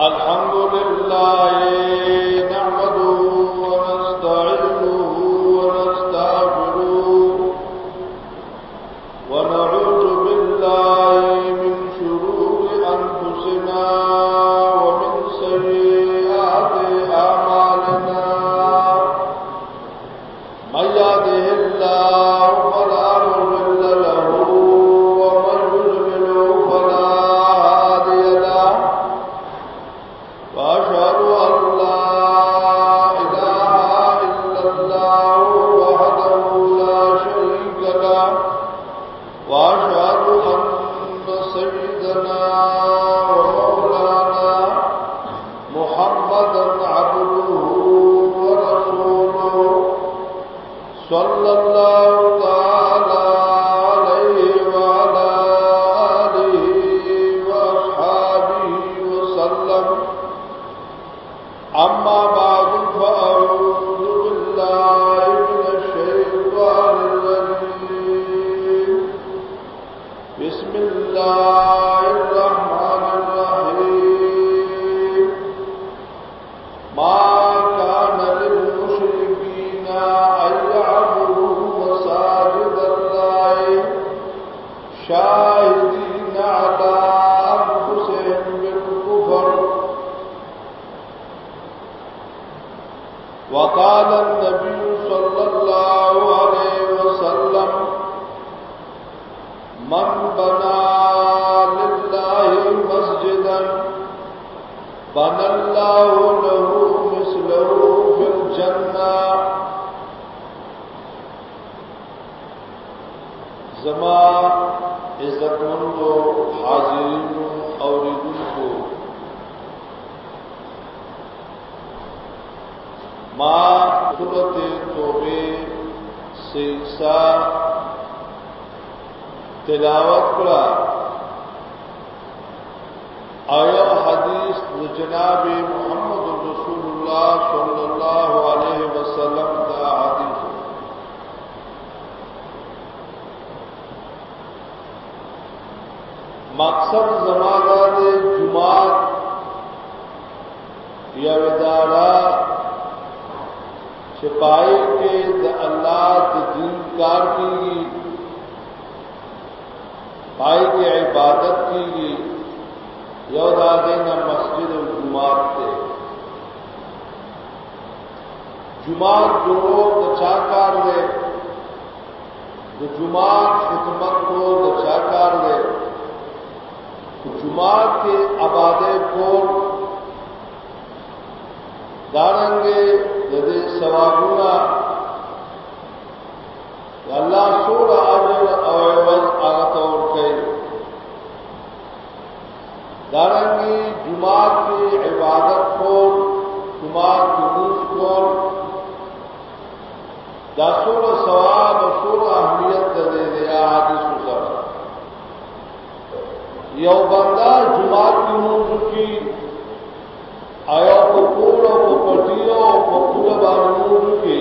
الحمد لله بنى الله له مثله في الجنة. زما عزت مند مندو حاضرین اوریدن کو ما صورت توبے سیسا تلاوت کرا آیا حدیث جناب محمد رسول اللہ صلی اللہ علیہ وسلم کا حدیث. مقصد زمانہ دے جماعت یا ادارہ چھپائی کے د اللہ د دین کار کی گی، بھائی کی عبادت کی گی یودادے نہ جماعت تھے جماعت جو دچا کار لے جو جماعت خدمت کو دچا کار لے جماعت کے آبادے کو دارنگے جدے سوابونا۔ اللہ سور آجر اویوز آغت اور کئی دارنگی جماعت کی عبادت کو جماعت کی روز کو دا سور ثواب اور سور اہمیت دے دیا حدیث سر یو بندہ جماعت کی روز کی آیا کو پور پورا کو پٹیو کو پورا بانور کے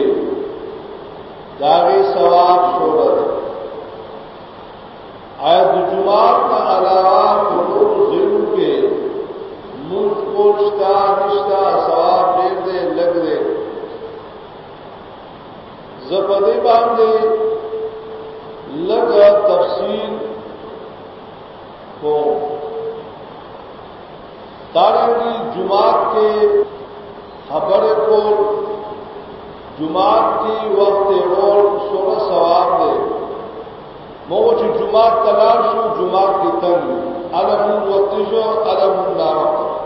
داغے ثواب چھوڑ آیا تو جماعت کا علاوہ کو ضرور کے ملک کوشتا رشتہ ثواب دے دے لگ دے زبدے باندھے لگ تفصیل کو دارنگی جماعت کے خبر کو جماعت کی وقت اور سولہ ثواب دے۔ موچ جماعت تلار شو، جماعت کی تنگ۔ علم وقت شو علم وقت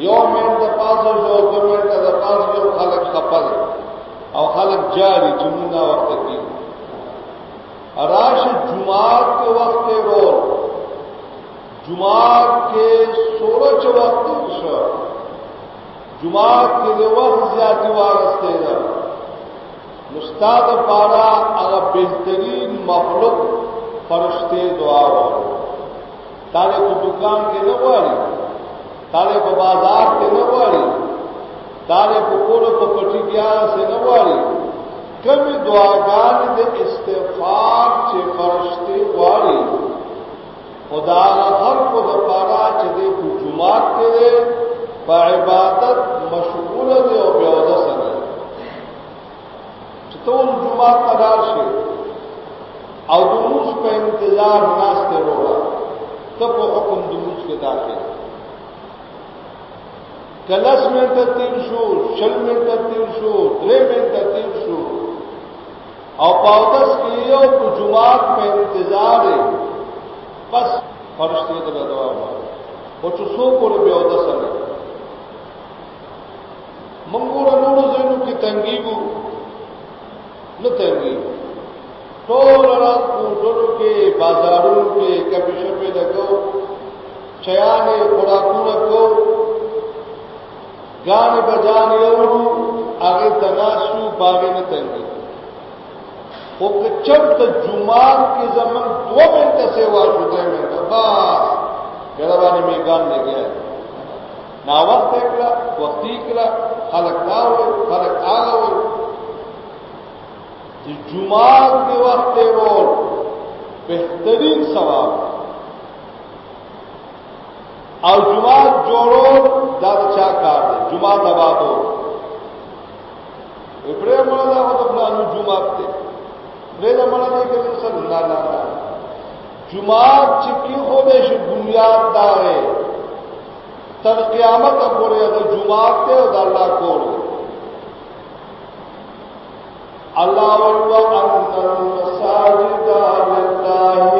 یو منٹ پاس شو دو منٹ دا پاس شو خلق خپل۔ او خلق جاری جمعہ وقت کی. راش جماعت کے وقت رول جماعت کے سورج وقت جماعت کے لیے وقت زیادہ وارستے گا مستاد پارا اگر بہترین مخلوق فرشتے دعا ہو تارے کو دکان کے نہ بڑی تارے کو بازار کے نہ بڑی تارے کو کوڑ کو پٹی گیا سے نہ بڑی کبھی دعاگان دے استغفار چه فرشتے واڑی خدا ہر کو دپارا چدے کو جماعت کرے په عبادت مشغوله دی او بیا وځه سره چې ټول جمعه قدار شي او د موږ په انتظار ناس ته وروړه ته په حکم د موږ کې داخل۔ کلس میں تیر شو شل میں تیر شو درے میں تیر شو او پاودس کی یو کو جماعت په انتظار ہے۔ بس فرشتے ته دعا وکړه او چې څوک ور بیا د سره منګور نور زینو کې تنګي وو نه تنګي ټول رات کوټو کې بازارونو کې کبي شپه لګو چیانه خوراکونه کو۔ غان بجان یورو هغه تناسو باغې نه تنګي او کچر ته جمعات کې زمون دو منټه سیوا شو دې منټه بس ګره باندې میګان گیا نا وخت کړه وختي کړه خلق داو خلق آغاو چې جمعات کې وخت ورول بهترین ثواب۔ او جمعات جوړول دا چا کار دی جمعات آبادو ابراهيم مولا دا په پلانو جمعات ته دې مولا دې کې سر نه نه نه جمعات چې کی خو به شي بنیاد دا ہے تر قیامت پورې د جمعات ته او د الله کور الله ولو ان المساجد لله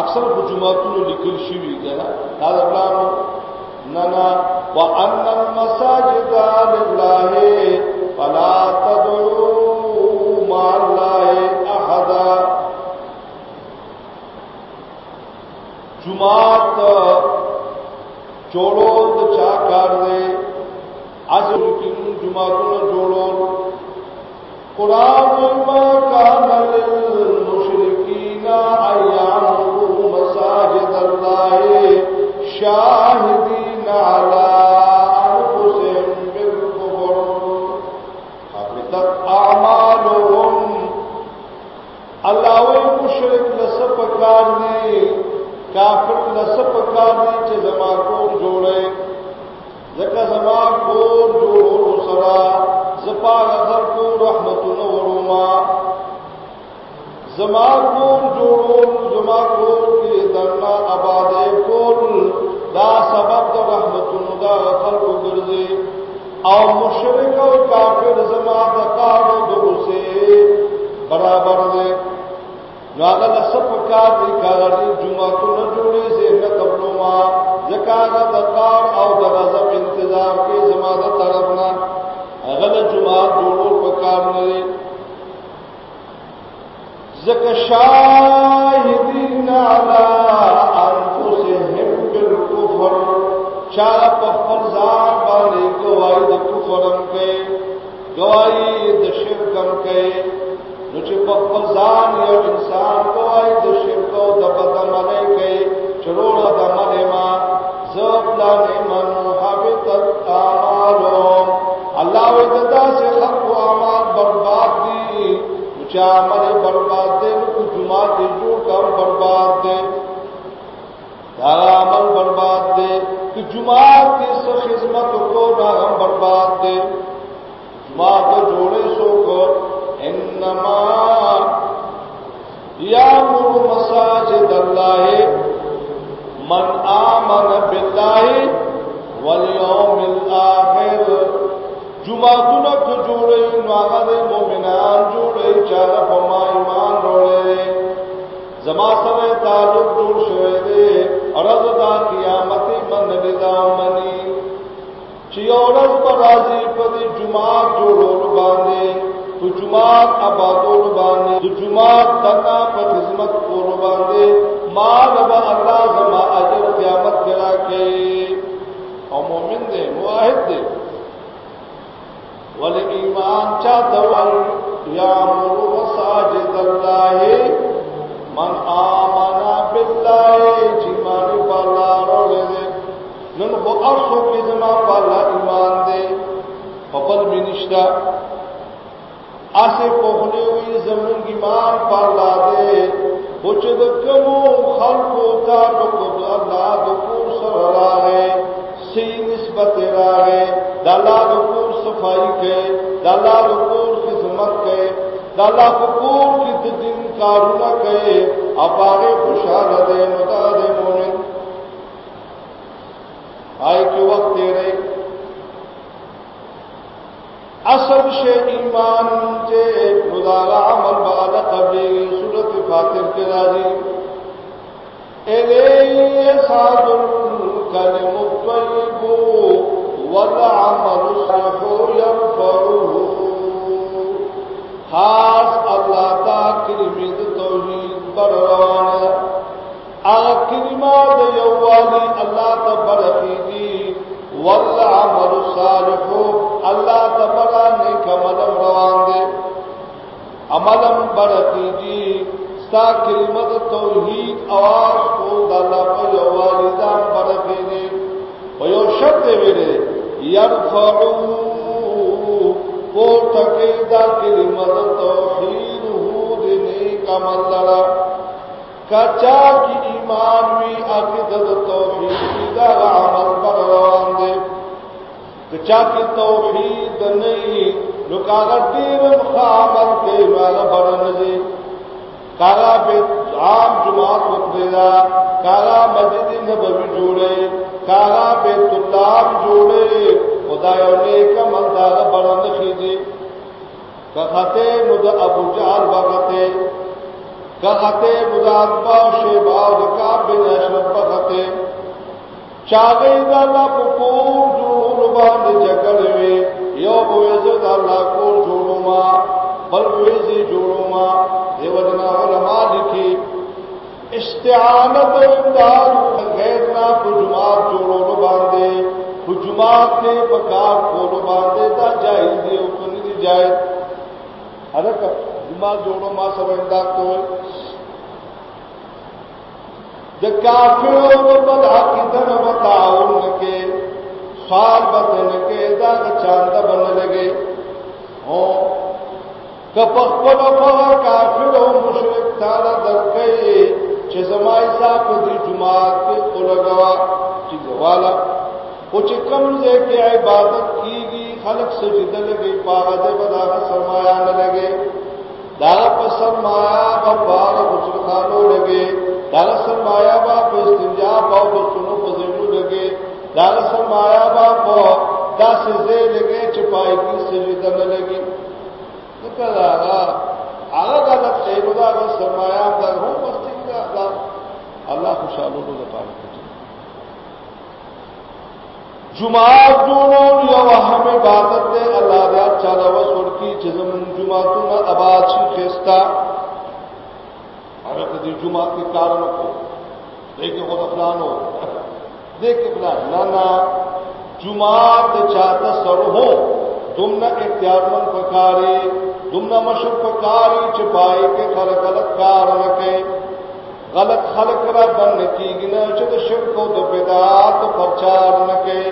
اکثر په جمعاتونو لیکل شوی دی دا دا پلانو. ننا وان المساجد لله فلا تدعوا مع الله احد جمعات جوړو د چا کار دی؟ اصل کې جمعاتونو جوړو قرآن ما كان للمشركين أن زما کور جوړو سره زپا غفر کو رحمتونو ورما زما کور جوړول زما کور کې درنا آباد کول، دا سبب د رحمتونو دا غفر کو ګرځي او مشرک او کافر زما د کار او دوسه برابر دي نو هغه د سب کار دي کاري جمعهتون جوړي زه نه قبلو ما زکات د کار او د غضب انتظام کې زما د طرف نه. هغه د جمعات جوړول پکار نه دي زکه شاهدین علی انفسهم بالکفر چا په خپل ځان باندې گواہی د کفرم کوي گواہی د شرکم کوي نو چې په خپل ځان یو انسان گواہی د شرک او د بدعملۍ کوي چروړه د منه ما زبلا الله ددا سے خلق و اعمال برباد دي چې عمل برباد دي نو جمعه دې جوړ کر برباد دي دا عمل برباد دي چې جمعه کې څه خدمت کو دا هم برباد دي جمعه ته جوړې سو کو. انما یامر مساجد الله من آمن بالله والیوم الاخر جمعتونه کو جوړي نو هغه مؤمنان جوړي چې په ما ایمان وروړي زما سره تعلق جوړ شوی دی ارز دا قیامت من ندا منی۔ چې اورز پر راځي په دې جمعات جوړول باندې تو جمعات آبادول باندې تو جمعات دنا په خدمت کول باندې ما رب الله زما اجر قیامت کرا کې او مؤمن دی موحد دی ول ایمان چاہتا یا مرو مساجد اللہ۔ من آمنا باللہ چیمان پالا روڑے دے۔ نن خو ارسو کی زما پالا ایمان دے۔ فپل بھی نشتا آسے پوکھنے ہوئی زمین ایمان پالا دے۔ کچھ دکمو خلقو تا نکد اللہ دکور سر راگے، سی نسبت راگے۔ دالا دکور صفائی کے دالا دکور خدمت کے۔ دالا دکور کی دن کارونا کے۔ اپارے خوشحال دے مدا دے مومن۔ آئے کے وقت تیرے اصل شے ایمان چے مداغا عمل بعد قبلی صورت فاتر کے راضی۔ الی ساد الکلم الطیب والعمل الصالح يرفعه خاص اللہ تا کلمه توحید پر روانه اغا کلمه د یووالی الله ته برخیږي والعمل الصالح الله تبارا نیک عمل روان دي عمل عملم برخیږي ستا کلمه د توحید اواز کو د الله په یووالی دا برخیږي په یو شب شرط ویلې يرفعو پور تکي دا کلمه د توحید هو د نیک عمل لرا. کچا کی ایمان وی عقیدت توحید دا عمل پر روان دے کچا کی توحید نہیں نو کاغا دیر مخامل کے والا بڑھن کاغا بے عام جماعت مقتدا کاغا مسجد نبوی جوڑے، کاغا بیت اللہ جوڑے، خدایو نیک عمل دا بڑھن خیدی کختے نو دا ابو جہل بغتے کہتے مداد با شیبا دکا بن اشرف بختے چاگئی دا اللہ پکور جوڑو باند جگڑوے یو بویزو دا اللہ کور جوڑو ما، بل بویزی جوڑو ما، دیو جنا علماء لکھی، استعانت او امداد غیرنا پجمات جوڑو باندے پجمات کے پکار کولو باندے دا جائز دی او کنی دی جائز حرکت جمع جوڑو ما سب امداد تو د کافرو په بل عقیدن و تعاون کے سوال بدن کے دا چاند بن لگے۔ ہو ہاں، کپخپل په کافرو مشرک تعالی درکې چې زمای صاحب دې جمعات کې اولګوا چې والا او چې کوم ځای کې عبادت کیږي خلق سجده لګي پاغه دې بدا سرمایا نه لګي دا په سرمایا په باغ بچو خانو لګي دا سرمایا په استنجا په بچو په زینو لګي دا سرمایا با په داسې ځای لګي چې پای کې سجده نه لګي کله هغه هغه غلط دی نو سرمایا دا هم مستی دا الله الله خوشاله له پاره کوي جمعات جوړول یو اهم عبادت دی الله دې اچھا دا وسور کی چې زمون جمعاتونه آباد شي خستا هغه دې جمعات کې کار نه کو دیکھو خود افلانو دیکھ فلان نه نه جمعات چاته سره هو تم نہ اختیار من پکارے تم نہ مشق پکاری چپائی کے خلق غلط کار نکے غلط خلق را بن کی گنا چد شرک و بدعات پرچار نہ نکے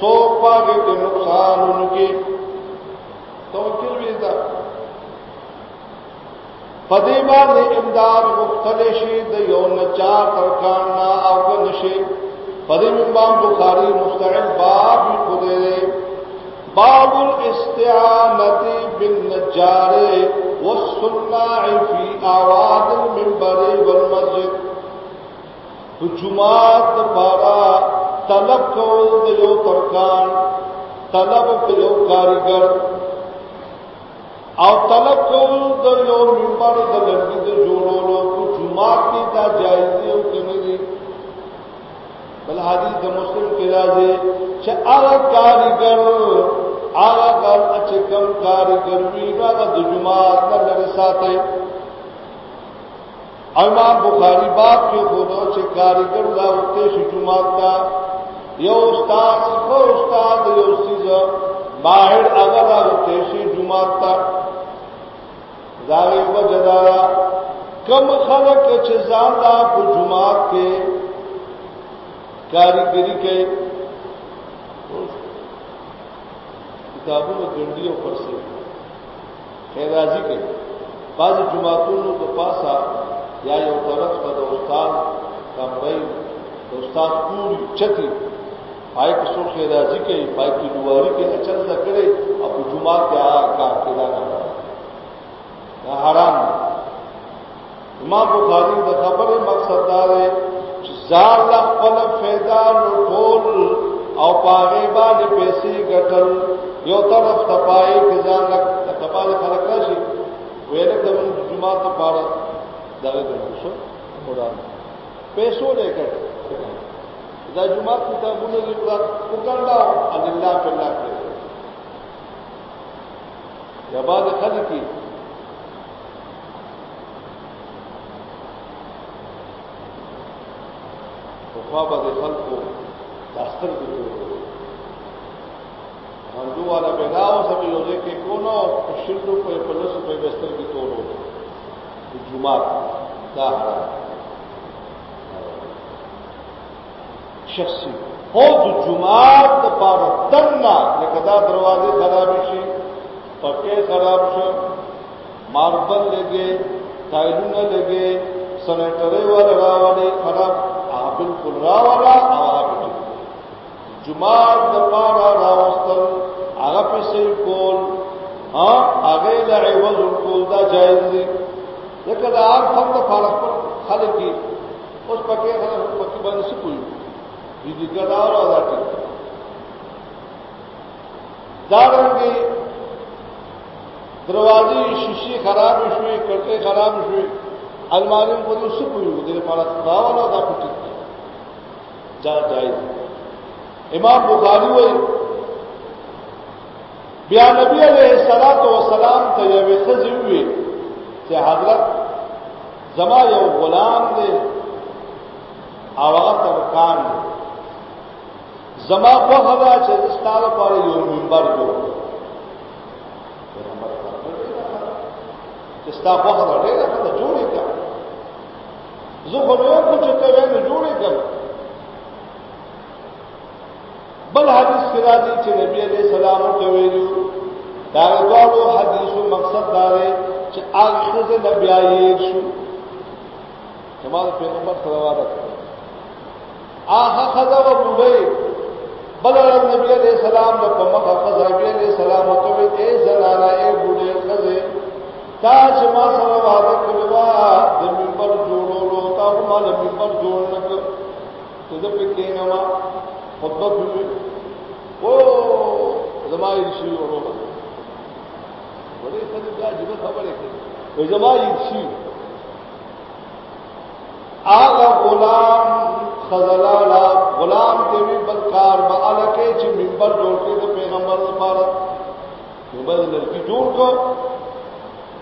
سو پاگے کے نقصان ان کی۔ توکل بھی دا۔ پدیبا نے امداد مختلشی د یو نچار ترکان نا او کنشی پدیم امام بخاری مستعد باب خدے باب الاستعانة بالنجار والصناع في آواد المنبر والمسجد۔ جمعات پارا طلب کول د یو ترکان، طلب د یو کاریګر او طلب کول د یو منبر د لږی د جوړولو په جمعات کې دا جایز دی او کنه دی۔ بل حدیث د مسلم کې راځي چې هغه کاریګر هغه کار چې کم کاریګر وی هغه د جمعات نه لږ ساتي امام بخاری باب کې خودو چې کاریګر دا وته شي جمعات دا یو استاد خو استاد یو سیز باهر هغه دا تیشی جمعات تا۔ داغی وجدارا کم خلق چې ځان لا په جمعات کې کاریګری کوي کتابونو ګنډي او پرسي خیرازي کوي بعض جمعاتونو په پاسا یا یو طرف ته د استاد کمرې د استاد پوری چتی پای په څو خیرازي کوي پای په دواري کې اچل ذکرې او په جمعات کې آ کار کړه نه حرام امام بخاری د خبره مقصد دا دی چې زال خپل فایده او پاغه باندې پیسې ګټل. یو طرف تپای کې ځان لک تپای خلک راشي ویل کوم جمعه ته پاره دغه شو قرآن پیسو دې ګټ دا جمعه کتابونه دې پورا وکړاو الله په الله کې یا بعد خلک خوا به خلکو داستر کې هندو والا پیدا بناو سب یو ځای کې کو نو شلو په پلس په بستر کې توړو د جمعات دا حرام۔ شخصي او د جمعات د پاره تننا لکه دروازه خراب شي پکې خراب شو ماربل لګي ټایلونه لګي سنټري والا راوړي خراب۔ بالکل راولا او هغه جمعات د پارا راوستل هغه پیسې کول ها هغه له عوض کول دا جایز دي ځکه دا هر فرد فارغ پر خلک دي اوس پکې خلک پکې باندې څه کوي دې دې ګډا او دا ټیک دا رنګي دروازې شیشې خراب شوې کړکۍ خراب شوې الماری په دې څه کوي دې لپاره راولا دا پټ دا جائز امام بخاری وایي بیا نبی علیہ الصلات والسلام ته یو خزي وي چې حضرت زما یو غلام دی او هغه ترکان دی زما په هغه چې ستاره پر یو منبر جوړ چې ستاره په هغه ډېر څه جوړې کړ زه خو نو کو ته جوړې بل حدیث کې راځي چې نبی عليه السلام ته ویلو، دا غواړو حدیثو مقصد دا دی چې هغه څه نبی آیې شو۔ زموږ پیغمبر صلی الله علیه وسلم۔ هغه خدا و بوډۍ بل نبی عليه السلام د په مخه خدا نبی عليه السلام ته وی اے زنانه اے بوډۍ خزه تا چې ما سره وعده کړو د منبر جوړولو تا ما د منبر جوړ نه کړ ته د پکې نه خطبه کوي او زمای شي ورو ولې څه دا جبه خبره کوي وای زمای شي آغا غلام خزلالا، غلام ته وی بدکار با الکه چې منبر جوړ کړي د پیغمبر لپاره منبر لږی جوړ کو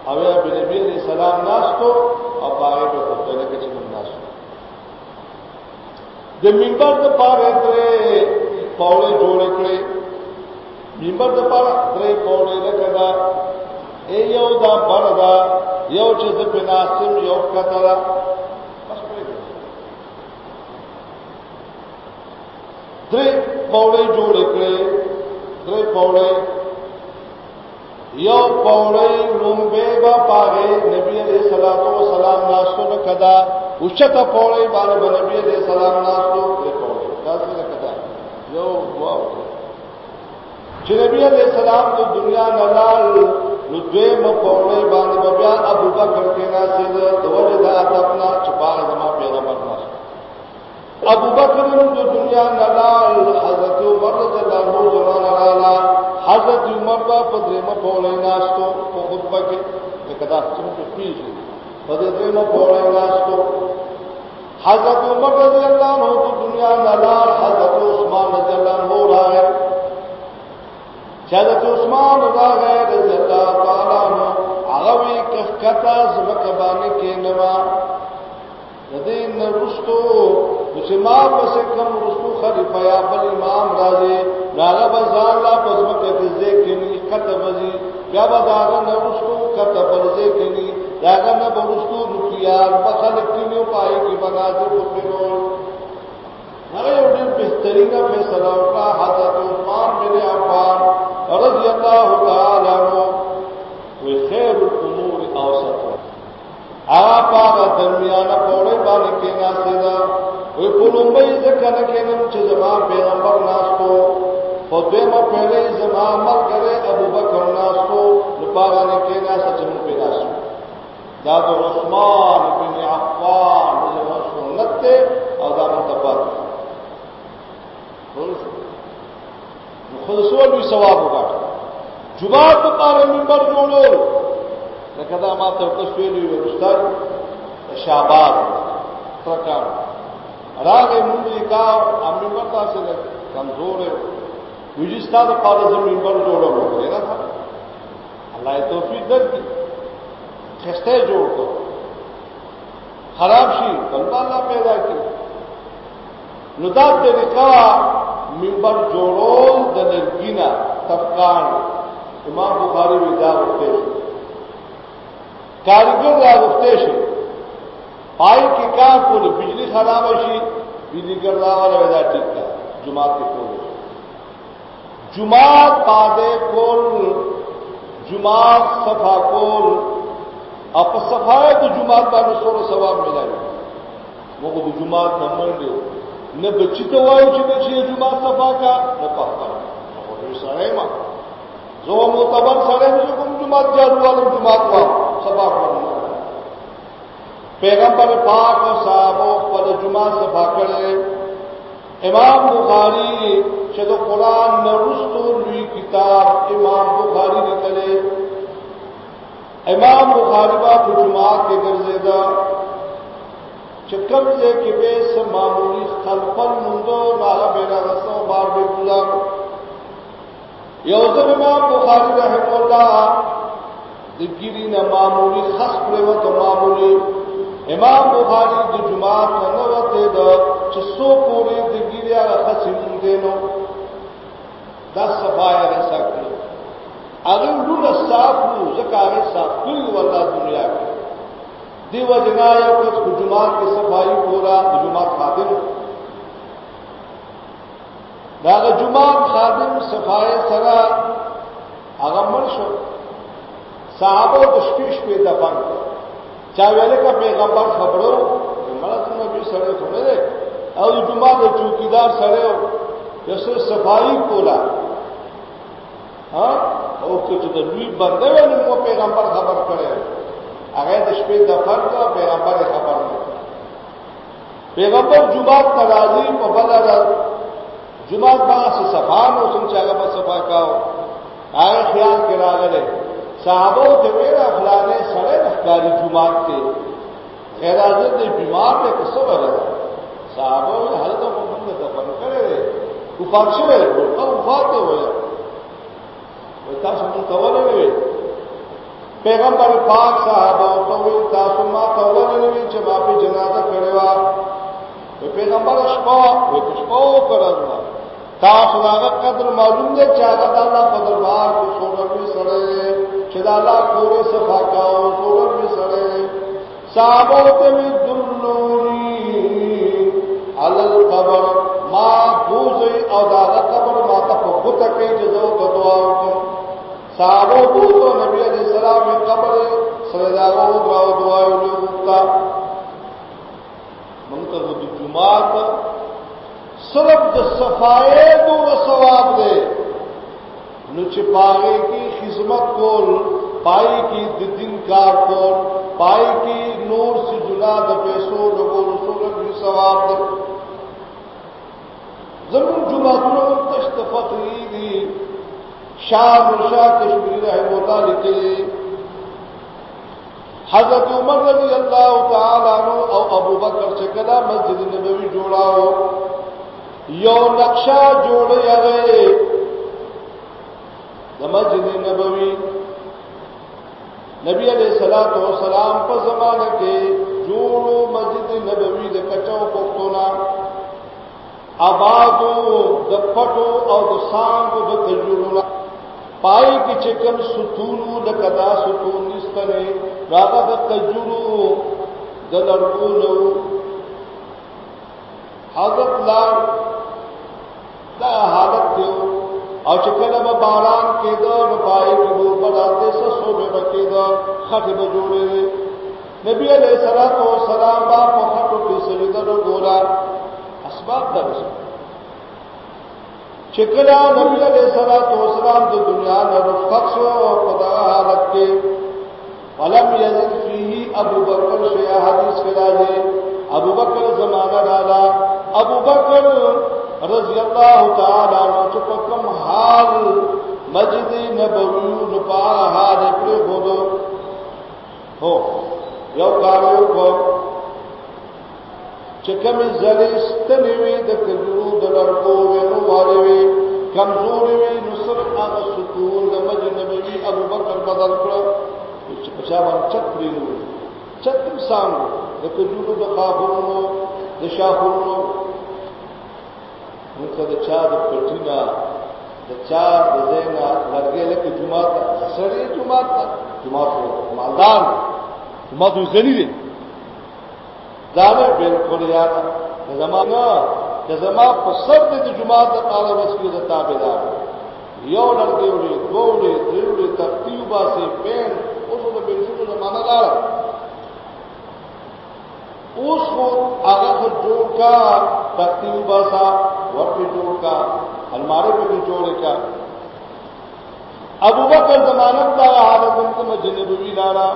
او یا نبی علیہ السلام ناستو او باغې په خپل کې چې موږ د منبر د پاره درې پاوله جوړ کړې منبر د پاره درې پاوله لکدا ای یو دا بردا یو چې د پناسم یو کتره درې پاوله جوړ کړې درې پاوله یو پاوله لومبه با پاغه نبی علیہ الصلوۃ والسلام ناشته کدا اوچته پوړې باندې نبی دې سلام ناستو دې پوړې دا څنګه کدا یو دعا چې نبی دې سلام د دنیا نلال نو دوی مو پوړې باندې بیا ابو بکر کې ناسې د وجه د اتپنا چپاغه زما پیغمبر ناست ابو بکر د دنیا نلال حضرت عمر رضی الله عنه زنان لالا حضرت عمر با په دې مو پوړې ناستو په خطبه کې کدا څنګه پیږي پدې دې پوره ناشتو حضرت عمر رضی الله عنه د دنیا نلار حضرت عثمان رضی الله عنه راغی حضرت عثمان راغی رضی الله تعالی عنہ هغه وی کفکتا زمکه باندې کې نما دې نرستو چې ما پس کم رستو خلیفہ یا بل امام راځي راغه بازار لا پس مکه دې کې نه کته وزي بیا به داغه نه ورستو کته بلځه کړي داغه نه ورستو نوکیار په خلک کې نو پای کې بنازه وکړو هغه یو ډېر بهترینه فیصله وکړه حضرت عثمان بن عفان رضی الله تعالی عنہ وی خیر الامور اوسط آپ آغا درمیانا پوڑے بانے کے ناسے دا وی پلومبئی ذکر نکنم چه زمان پیغمبر ناستو خودویم پہلے زمان مر کرے ابو بکر ناستو نپاغانے کے ناسا چمو پی ناستو دادو عثمان بن عفان زمان سنت تے او دا منتفات خود سوال بھی ثواب ہوگا. جماعت پارے ممبر جوڑو. لکه ما ته تاسو ویلي یو استاد. شاباد. ترکان راغه مونږ کا امي ورته سره کمزور ہے. ویجی ستاسو په زمين پر جوړو وکړه نه الله توفیق درکړي خسته جوړ کو خراب شي بلبا الله پیدا کړي نو دا طریقہ منبر جوړول د نرګینا تفکان امام بخاری وی دا وکړي کارګر را وخته شي پای کې کار کول بجلی خراب شي بجلی ګرځا والا ودا ټیک کا جمعات کې کول۔ جمعات پاده کول جمعات صفا کول۔ اپ صفای د جمعات باندې سور ثواب ملایي موږ د جمعات نه منډه نه بچی ته وایو چې بچی جمعات صفا کا نه پخپل نو سره ما زه معتبر سره کوم جمعات جارو والم جمعات وایو سبا کرنا پیغمبر پاک و صحابو پر جمعہ سبا کرے امام بخاری شد قرآن نرستو لوی کتاب امام بخاری نکلے۔ امام بخاری با پر جمعہ کے گرزے دا چکم سے کہ بیس معمولی خلفن مندو ناغا بینا رسو بار بے گزار یوزن امام بخاری رحم اللہ دګری نه معمولی خاص کړو ته معمولی۔ امام بخاری د جمعات نه وته د چې سو پوری دګری هغه خاص مونږ نو دا صفای رسکړي هغه صاف نو زکه صاف کړی والله دنیا کې دیو جنا یو کس کو جمعات کې صفائی پورا د جمعات خادم دا جمعات خادم صفای سره هغه مرشد صحابه د شپې دفن چا ویل کا پیغمبر خبرو مړه څنګه به سره خبره او د جمعه د چوکیدار سره یسه صفائی کولا ها ہاں؟ او چې د لوی بنده ونه مو پیغمبر خبر کړي هغه د شپې دفن کا پیغمبر خبر نه پیغمبر جمعه ترازی په بل راځ جمعه با صفان او څنګه هغه صفا کاو هغه خیال کې راغله صحابہ ته ویرا فلانے سړی نخکاری جمعات ته خیر حاضر دې بیمار ته کسو ورته صحابہ یې حالت په موږ ته پن کړي وفات شوی او وفات وایي تاسو مونږ کولای وي پیغمبر پاک صحابہ ته وی تاسو ما کولای نه وي چې ما په جنازه کړو پیغمبر شپه وي شپه وکړه تاسو هغه قدر معلوم دی چې هغه د الله په دربار کې څومره سره چې د الله کورې صفا کاو څومره سره صحابه ته وی دلوري علی القبر، ما بوزي او دا قبر ما ته په بوته کې چې زه ته دعا وکم صحابه بوزو نبی علیہ السلام قبر سره دا غو دعا وکړه مونږ ته د جمعات صرف د صفائے دو ثواب دے۔ نو چې پاره کی خدمت کول پای کی د کار کول پای کی نور سے جنا د پیسو لګو رسول الله ثواب دے۔ زمون جمعتونو تشت فقری دی شاه مرشا کشمیر رحم الله لیکلی حضرت عمر رضی اللہ تعالی عنہ او ابو بکر چې کله مسجد نبوي جوړاو یو نقشہ جوړ یغه د مسجد نبوي نبی علیہ الصلات والسلام په زمانه کې جوړو مسجد نبوي د کچاو پختونا۔ آبادو د پټو او د سانګو د کجورو پای کی چکم ستونو لکدا ستون نستنے، راغا دا کجورو دا لرگونو حضرت لار دا حالت دیو۔ او چکل با باران کے دا نپائی کی بور بداتے سسو بے بکی دا خط بجوڑے دے۔ نبی علیہ السلام با پخٹو کی سلیدر گورا اسباب دا رسول۔ چکلا نبی علیہ الصلوۃ والسلام د دنیا نه رخصت شو او په حالت کې ولم یزد فيه ابو بکر شیا حدیث کې راځي ابو بکر زمانہ رالا ابو بکر رضی الله تعالی عنہ چې په کوم حال مسجد نبوی نو په حال کې بولو هو یو کارو کو۔ چې کوم زلي ستنوي د کجورو د لړکو وینو والي وي. کمزوري وي نو سر هغه سکون د مسجد نبوي ابو بکر بدل کړ چې په شا باندې چت پریلو چت انسان د کجورو د خابونو د شاخونو نو کله چا د پټینا د چا د زینا لګې لکه جمعه سړی جمعه جمعه مالدار جمعه دوی غنی دي دانه بالکل یاد زمانہ د زما په سر د جمعات د قاله بس کې تابعدار یو لړګي وړي دوړي دروړي ترتیبا سي پین، اوس د بنزینو زمانہ لار اوس خو هغه جوړ کا ترتیبا سا ورته جوړ کا، الماری په جوړ کا. ابو بکر زمانت دا حالت انت مجنبوی لارا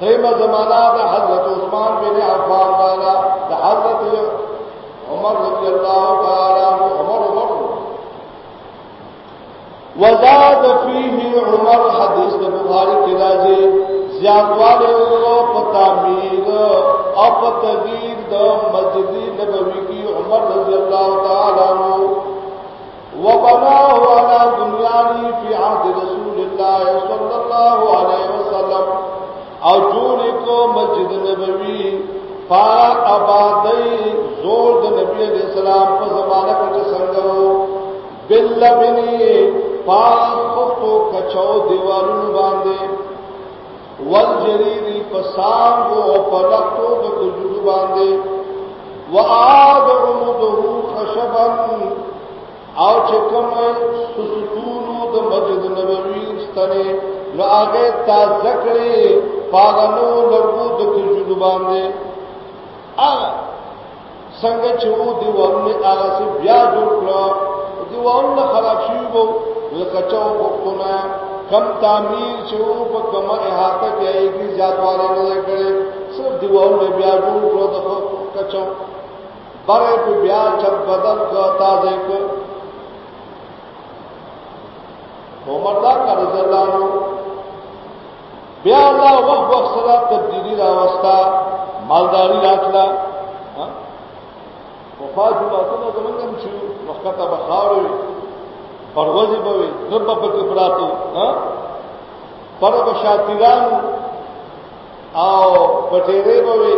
دیمه زمانہ د حضرت عثمان بن عفان والا د حضرت عمر رضی الله تعالی عنہ، عمر عمر۔ وزاد فيه عمر، حدیث د بخاری کې راځي زیاتواله او پتامیر او پتغیر د مسجد نبوي کې عمر رضی الله تعالی عنہ۔ وبناه على بنيانه في عهد رسول الله صلى الله عليه وسلم۔ او جوړ کو مسجد نبوي پاک آبادی زور د نبی علیہ السلام په زمانہ کې څنګه بل لبنی پاک خطو کچو دیوالونو باندې ول جریری پسانګو او پلکتو د کجورو باندې وعاد عمده خشبا او چې کوم سستونو د مسجد نبوي ستنه نو هغه تا ذکرې پاغنو لرګو د کجورو باندې هغه څنګه چې وو دی دیوالونه هغه سي بیا جوړ کړو دیوالونه خراب شي وو لکه چاو وختونه کم تعمیر چې وو په کومه احاطه کې ایږي ځاتواله نه کړي صرف دی دیوالونه بیا جوړ کړو د کچو بره په بیا چت بدل کړه تازه کړ عمر دا رضی الله عنه بیا الله وخت وخت سره تبدیلی راوستا مالداری راتلا ہاں؟ وفات جمعتونه زمونږ هم چې وختته بخاوي پروازي به وي رب په کې پراتو ها پر بشاتیران او پټېره به وي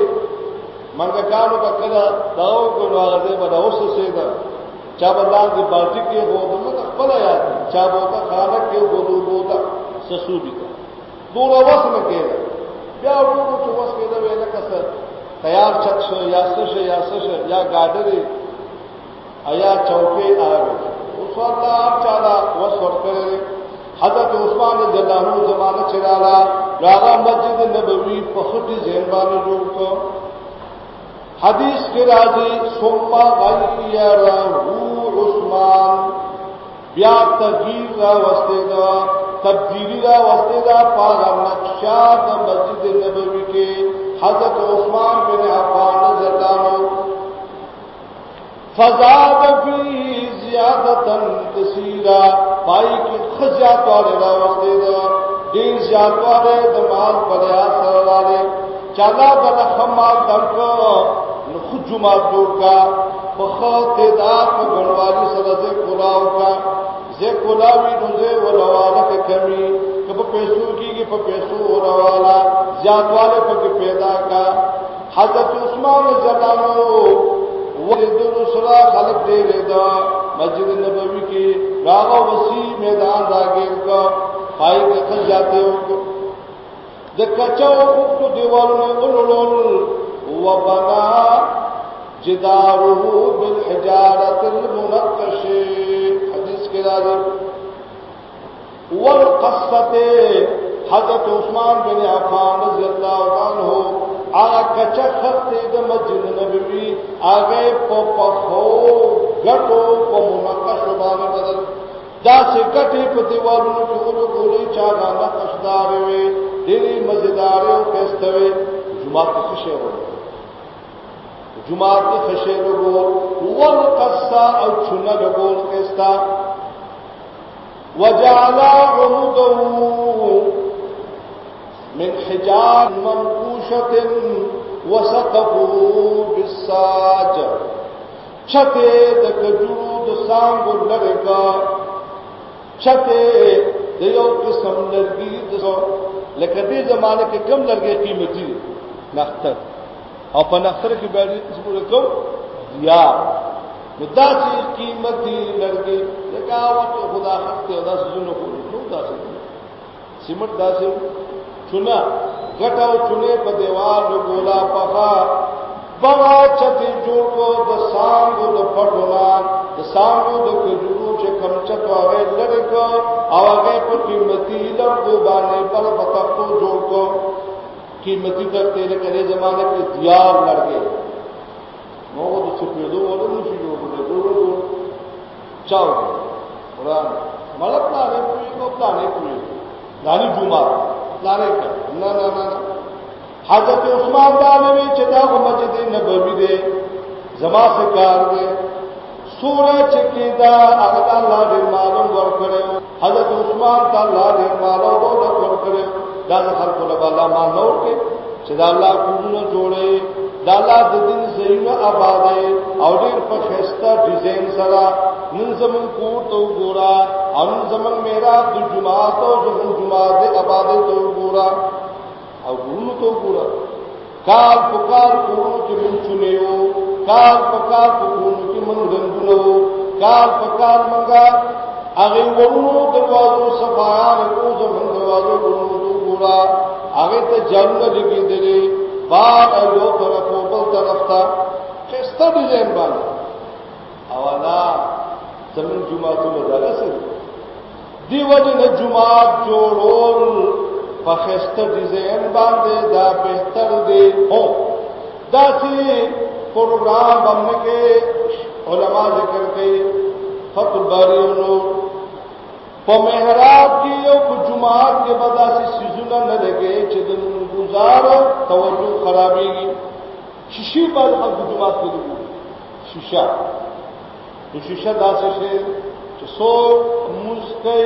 منګه کانو بکره داو کو راغله به اوسه سیدا چا بدلان دی بالټي کې هو دغه خپل یاد چا بوته خالق کې هو دغه سسو دي دور وس نه بیا ورو چې وس کېده ویل کسه تیار چت شو، یا سش یا سش یا ګاډري ایا چوکي آوي اوس الله تعالی وس ورکړي حضرت عثمان رضی الله عنه زمانه چرالا. راغه مسجد نبوي په خټي ځین باندې جوړ کو حدیث کې راځي ثم غیر عثمان. بیا تغییر را وسته دا، تبدیلی را وسته دا پاغا نقشا دا مسجد نبوی کې حضرت عثمان بن عفان رضی اللہ عنہ۔ فزاد فی زیادتا کثیرا پای کې خزیات والے را وسته دا ډیر زیات والے د مال پریا سره والے۔ چالا د خمال دمکو نو خود جمعه جوړ کا په خاطر دا په غنوالي سره ځکه کولاو کا۔ زه کولاوی نو زه ولواله کې کمی کله پیسو کېږي په پیسو وروالا زیاتواله په پیدا کا۔ حضرت عثمان زلانو ولدن سره خلق دې رضا مسجد نبوی کی راغ وسیع میدان راگیر کا۔ پائی کے کھل جاتے ہو کچو کو دیوار میں اولول و بنا جدارہ بالحجارت المنقش حدیث کے حضرت عثمان بن عفان رضی اللہ عنہ، آگا کچا خط دا مسجد نبوی، آگے پا پخو گٹو پا منقش بانے بدل۔ دا سے گٹی پا دیوارونو کی اولو گولی چاگا نقش دارے وے دیری مزیدارے و کستوے جماعت کی خشے ہو۔ جماعت کی خشے لگول والقصا او چنہ لگول کستا وجعلا عمدو من حجاب منقوشة وسقفوا بالساج. چھتے د کجورو د سانګو چھتے د یو قسم لرګي د لکه دې زمانه کې کم لرګي قیمتي نختر. او په نختر کې به دې څه کوم یا مدا چې قیمتي لرګي لکه وته خدا حق ته ادا سونه کوو نو دا څه سیمټ دا څه چنا گٹا چنے پا دیوار جو گولا پخا بڑا چتی جوڑ کو د سانگو د پټونا د سانگو د کجورو چې کم چتو هغه لړکو او هغه په قیمتي لړکو باندې پر پتاکو جوړ کو۔ قیمتي تخته له کله زمانه کې دیار لړګي نو د چپېدو ولنو چې جوړ کړو چاو قرآن ملک نه کوي کو پلانې کوي دانی جمعه پلانې کړ نه نه نه حضرت عثمان دانه وی چې دا مسجد نبوي دی زما سے کار دی سورہ چکیدا هغه الله دې معلوم ور کړو حضرت عثمان ته الله دې معلوم ور کړو دا خلکو له الله ما نور کې چې دا الله کوونه جوړې دا الله د دین زینو آباد او ډېر په خسته ډیزاین سره نن زمون کور ته وګورا او نن زمون میرا د جمعات او زمون جمعات آباد ته وګورا او ګورو ته وګورا کال پکار کورونو کې مون چونیو کال پکار کورونو کې مون غنګونو کال پکار منګا هغه ورونو دروازو صفایان کو زمون دروازو ورونو ته وګورا هغه ته جنت لګېدلې باغ یو طرف او بل طرف ته خسته ډیزاین باندې اولا زمون جمعهتونه دغه سره دی وجه نه جمعات جوړول په خسته ډیزاین باندې دا بهتر دی او دا چې پروګرام باندې کې علما ذکر کوي فتح الباری نور په محراب کې او په جمعات کې بدا سي سيزونه نه لګي چې د گزار توجه خرابېږي شیشې په خلکو جمعات کې دي شیشه نو شیشه داسې شي چې څو مسکې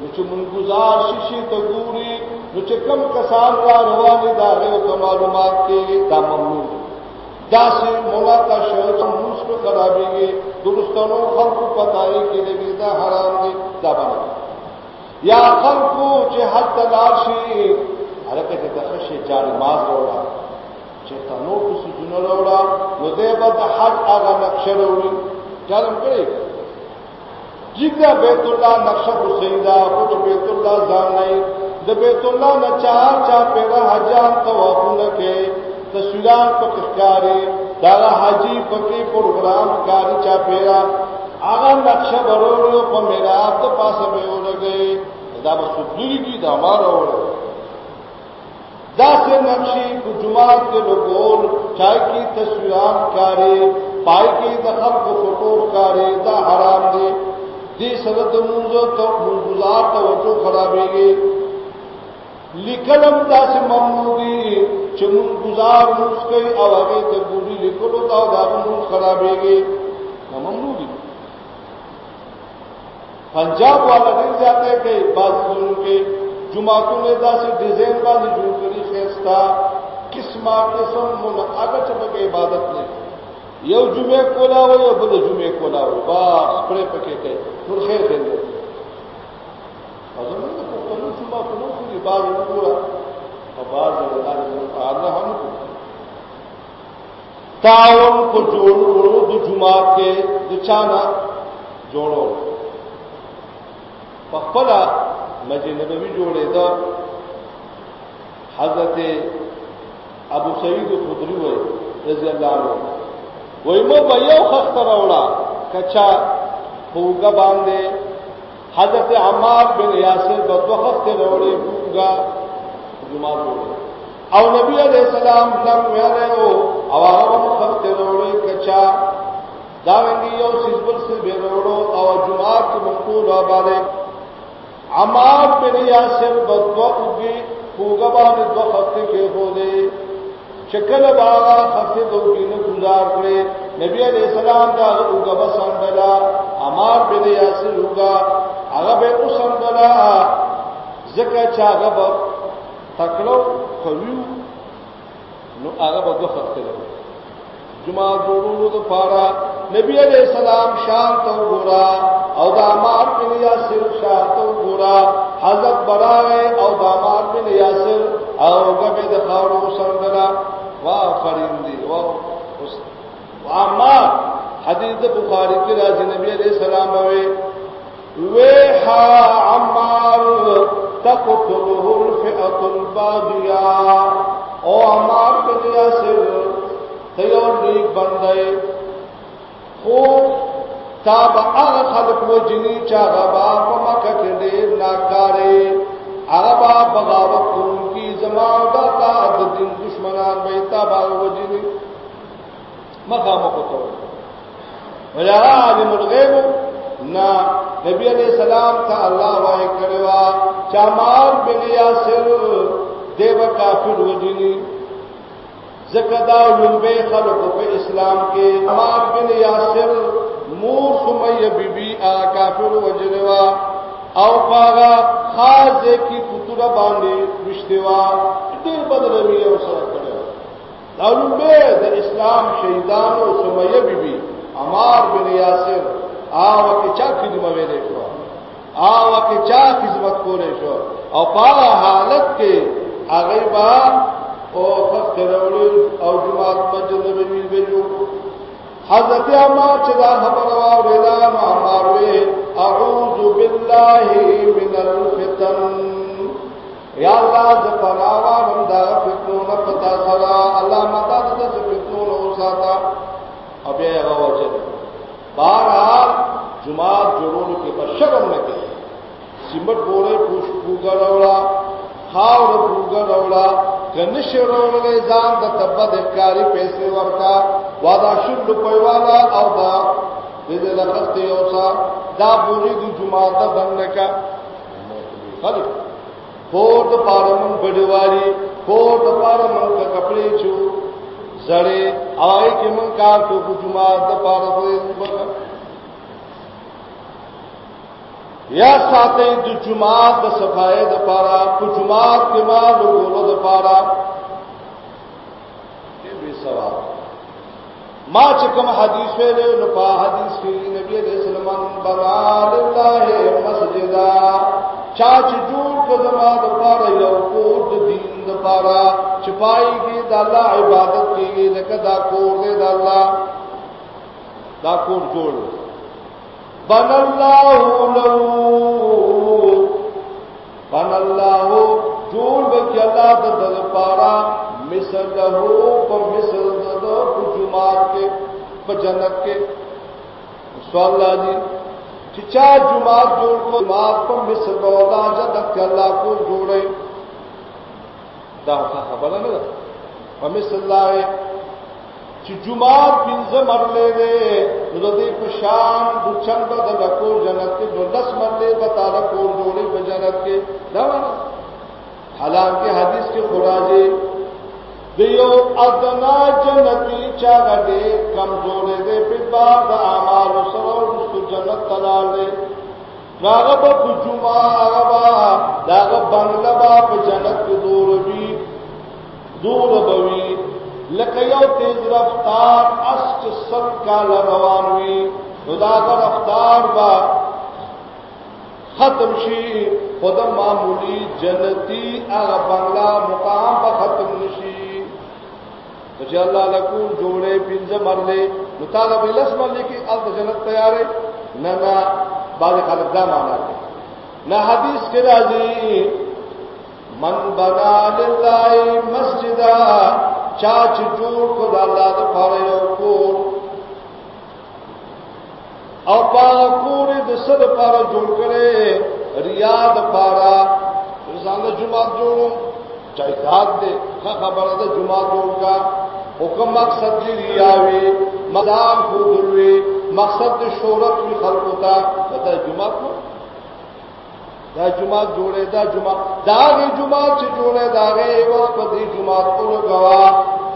نو چې مون گزار شیشې ته ګوري نو چې کم کسان را روان دي دا غو معلومات کې دا ممنوع داسې مولا کا شهر موږ په خرابېږي درستانو خلقو پتاي کې دې دا حرام دي دا باندې یا خلقو چې حد تلاشي هرکه ته خشه جار ماز وروړه چې تنو کو سجن وروړه نو دې بد حد هغه نقشه وروړي جالم کړی جګه بیت الله نقشه کو سیدا خو بیت الله ځان نه د بیت الله نه چار چا پیغه حجان طواف توافونه کې تصویرات په ښکاری دا حاجی پکې پروګرام کاری چا پیرا هغه نقشه ورورو په میراب ته پاسه به ورګي دا به سپلوری کی دا مارو دا سے نقشی کو جماعت کے لوگول چائے کی تصویرات کاری پای کی دخل کو فوٹو کاری دا حرام دی. دې دی سرد منزو تو منگزار توجہ خرابېږي لیکلم داسې ممنوع دي چې مون گزار مسکي او هغه ته ګوري لیکلو دا دا مون خرابېږي ممنوع دي پنجاب والا ډیر ځاته کوي بازونو کې جمعهتون نے داسې ډیزاین باندې جوړ کړی خستا قسمه قسم مون هغه چې عبادت نه یو جمعه کولا و یو بل جمعه کولا و بس پرې پکې کوي نور خیر دی اځه موږ په خپل جمعه په نو کې باز وګورا او باز د الله هم کو۔ تاون کو جوړ ورو د جمعه کې د چانا جوړو په خپل مسجد نبوي جوړې ده حضرت ابو سعید خدری وای رضی الله عنه وای مو په یو خخت راوړه کچا خوګه باندې حضرت عمار بن یاسر په دوه خخت راوړې خوګه جمعه او نبی علیہ السلام نم ویلے او او هغه خخت راوړې کچا دا ونګي یو سیزبل سے به راوړو او جمعه کې مقبول آباده عمار بن یاسر په دوه خوګه باندې دوه خخت کې هو دے۔ شکل باغا خفه دوګینه گزار کرے۔ نبی علیہ السلام دا اوګه بسندلا امار بن یاسر اوګه هغه به وسندلا زکه چا هغه به تکلو خویو نو هغه دو دوه خطه جمعہ جوړولو دو پارا۔ نبی علیہ السلام شان تو ګورا او دا امار بن یاسر شان تو ګورا حضرت برائے او دا امار بن یاسر او هغه د خاورو سندلا واہ فرندی، واہ واما حدیث بخاری کی راضی نبی علیہ السلام ہوئے ویحا عمار تقتله الفئة الباغیہ۔ او عمار بن یاسر تیور نیک بندے۔ خو تا تاب اغا خلق و جنی چا غبا پمکہ کے دیر ناکارے اغبا بغاوت کرن کی زمان داتا د دین دشمنان بیتا باغ وجنی مقام کو تو۔ ولا عالم الغیب، نا نبی علیہ السلام تھا اللہ وای کروا چامال بن یاسر دیو کافر وجنی زکدا لمبے خلق په اسلام کې عمار بن یاسر، مور سمیہ بی بی آ کافر وجنوا او پاغا خاص کی پتر باندې وشتوا ډیر بدلوي او سره کړو داولم به د اسلام شهیدانو سمیه بیبي عمار بن یاسر آو کې چا خدمت ویلې شو آو کې چا خدمت کولې شو او په حالت کې هغه با او خط وروړي او جماعت مسجد نبوي ویلو حضرت عمار چې دا خبر واورېدا نو عمار وی اعوذ بالله من الفتن۔ یا الله ز پناوا من دا فتنو نه پتا سره الله متا د فتنو نو ساته او بیا هغه وجه بهرحال جمعه جوړولو کې په شرم نه کې سیمټ بوره پوش پوګړولا خاور پوګړولا کنه شروع ځان د تبد ښکاری پیسې ورکا. وادا شل پيوالا او دا دې لخت یو سا دا بوری د جمعه ته بند کا خلک کور د پارمن بډوالي کور د پارمن کا کپڑے چو. زړې اوای کې من کار کو جمعه د پارمن یا ساتي د جمعه د صفای د پارا په جمعه کې ما لګولو د پارا۔ کې به ثواب ما چې کوم حدیث ویلو نو په حدیث کې نبی دې سلمان بنا لله مسجدا چا چې جوړ کړه د پاره یو کور د دین د پاره چپای کې د الله عبادت کېږي لکه دا کور دې د الله دا کور جوړ بن الله له بن الله جوړ وکي الله د د پاره مثل له په مثل د په جمعات کې په جنت کې سوال راځي چې چا جمعات جوړ کو جمعات په مثل الله جنت کې الله کو جوړي دا خبره نه ده په مثل الله چې جمعات پنځه مرلې ده نو دې په شان د چند د لکو جنت کې نو دس مرلې به تعالی کور جوړي په جنت کې دا ونه حالانکه حدیث کې خراجه جی، دیو ادنا جنتی چا غډې کمزورې دې په باب د اعمال سره رسو جنت تلال دې راغه په جمعه هغه داغه بنگلا په جنت کې دور وی دور بوي لکه یو تیز رفتار اس چې سر کال روان وي نو رفتار با ختم شي خود معمولی جنتی هغه بنگلا مقام به ختم نشي چې الله لکو جوړې پنځه مرلې نو طالب لس مرلې کې ال جنت تیارې نہ نہ بعض خلق دا مانا دے نہ حدیث کے راضی، من بنا للہ مسجد چاچ جوڑ کو اللہ دا پارے یو کور. او پاغ کور د صد پارا جوڑ کرے ریا د پارا. انسان دا جماعت جوڑو چاہے داد دے خبر دا جماعت کا؟ حکم مقصد دی ریاوی مدام کو دلوی، مقصد دی شہرت وی خلق ہوتا بتا جمعہ کو؟ دا جمعہ جوڑے، دا جمعہ، دا گی جمعہ چھ جوڑے، دا گے وقت پا دی جمعہ کو لگوا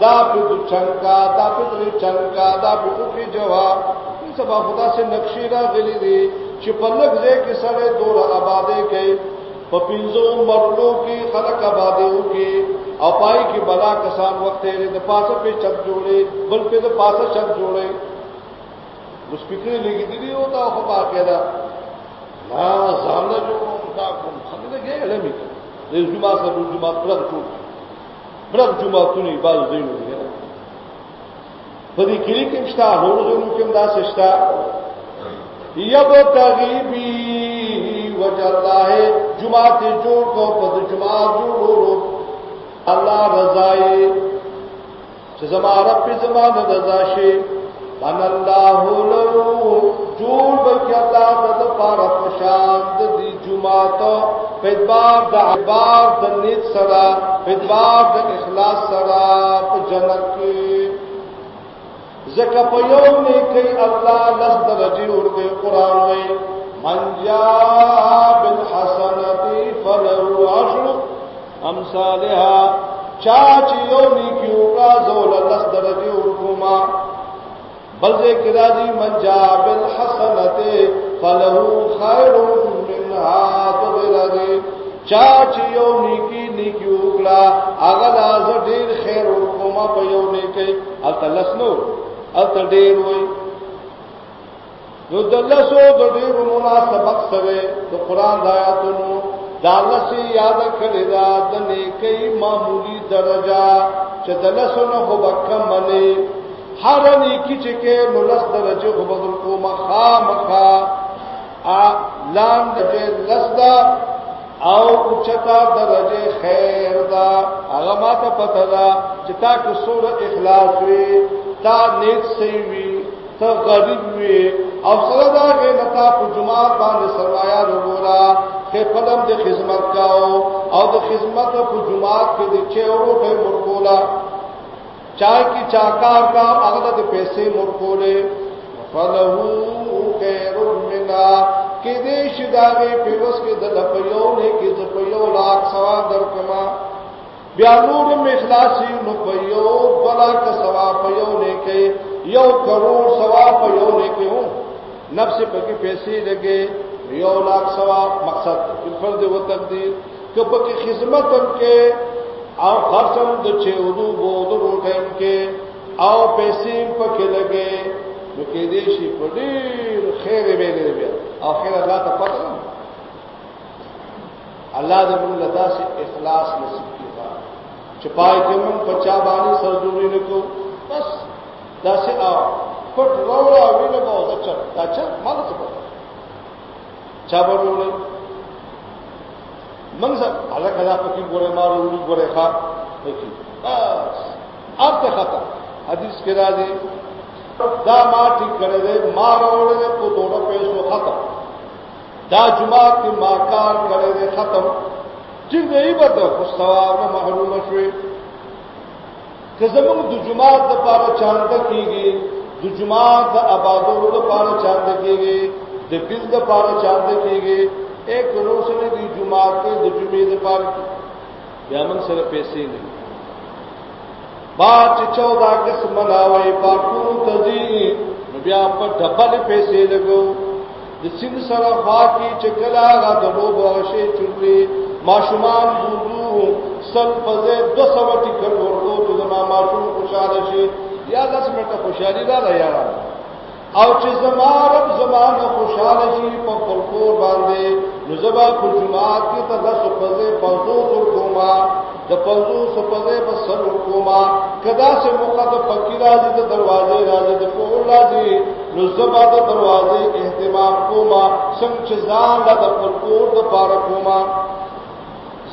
دا پی دو چنکا، دا پی دو چنکا، دا پی دو کی جواب ان سبا خدا سے نقشی را غلی دی چھ پلک دے کی سرے دور آبادے کے پا پینزو مرلو کی، خلق آبادے ہو کی۔ او پای کی بلا کسان وقت ہے د پاسه په چت جوړې بل په د پاسه چت جوړې اوس فکر لګی دی او دا خو باقاعده ما ځان له جوړ دا کوم څنګه دا د جمعه سره جمعه پر ټول پر جمعه تونی باز دی په دې کې کې مشتا نور جوړو کې دا سشتا یب تغیبی وجه الله جمعه جوړ کو په جمعه جوړو الله رضای چې زما رب زما رضا شي ان الله لو جوړ بلکې الله د پاره پشان د دې جمعات په بار د عبار د نیت سره په بار د اخلاص سره په جنت کې زکه په یو نه کوي الله لس درجه ورته قران وای من جاء بالحسنه فله عشر امثالها چا چې یو نیکیو کا زول لس درجه ورکوما بل ذکر راځي من جاء بالحسنه فله خير منها تغرد چا چې یو نیکی نیکیو کلا هغه لاز ډیر خیر ورکوما په یو نیکی۔ التلس نو الت ډیر وای نو دلسو د ډیر مناسبت سره د قران د آیاتونو دالسی یاد کړی دا د نیکی معمولی درجه چې دلسو نه خو بکم منی هر نیکی چې کې نو لس درجه خو بدل کو مخا مخا ا لام د لسدا او اوچتا درجه خیر دا هغه ماته پته دا چې تا کې سور اخلاص وي تا نیک سی وي ته غریب وي او سره دا کې نتا په جمعه باندې سرمایا وروړه کې قدم د خدمت کاو او د خدمت په جمعات کې د چورو په مرکولا چای کی چاکار کا هغه د پیسې مرکولې فلهو خیر منا کې دې شداغه پیوس کې د لپیو نه کې د پیو لاک ثواب درکما بیا نور می اخلاصي نو پیو بلا کا ثواب پیو نه کې یو کروڑ ثواب پیو نه کې هو نفس په کې پیسې لګي یو لاکھ سوا مقصد۔ فرض و تقدیر۔ کہ پکی خدمت ان کے او خرچم د چودو بودو روټم کې او پیسې پکې لګې نو کې دې شي په ډېر خیر به لري بیا. او خیر الله ته پته الله دې موږ له داسې اخلاص نصیب کړي چې پای کې موږ پچا باندې سرجوري نکو بس داسې او پټ راوړا وینه به او ځچ دا چې مال څه چا ورولې موږ سره الله کدا پکې ګوره مارو وړي ګوره ښا پکې بس. ارته خطا. حدیث کې راځي دا ما ټیک کړی دی ما راوړل په دوه پیسو ختم. دا جمعه کې ما کار کړی دی ختم. ټیک دی به خو ثواب نه محروم شوي که زموږ د جمعه د پاره چانده کیږي د جمعه د آبادولو د پاره چانده کیږي د بیل د پاره چانده کیږي ایک کروڑ سره دی جمعه کې د جمعې د پاره بیا موږ سره پیسې نه با چې 14 اگست مناوي پاکو تزي بیا په ډبل پیسې لګو د سین سره خاکی چې کلا غا د لوب او شی چوري ماشومان بوزو سل پزه 200 ټیکټ ورکو چې ما ماشوم خوشاله شي یا 10 منټه خوشالي را یاره او چې زما رب زمانه خوشاله شي په خپل باندې، نو زبا په جمعات کې ته داسو پزې پوزو کوما د پوزو سپزې په سر کوما کدا سے موقع د فقیر راځي، د دروازې راځي، د کور راځي، نو زبا د دروازې اهتمام کوما څنګه ځان د خپل کور د پاره کوما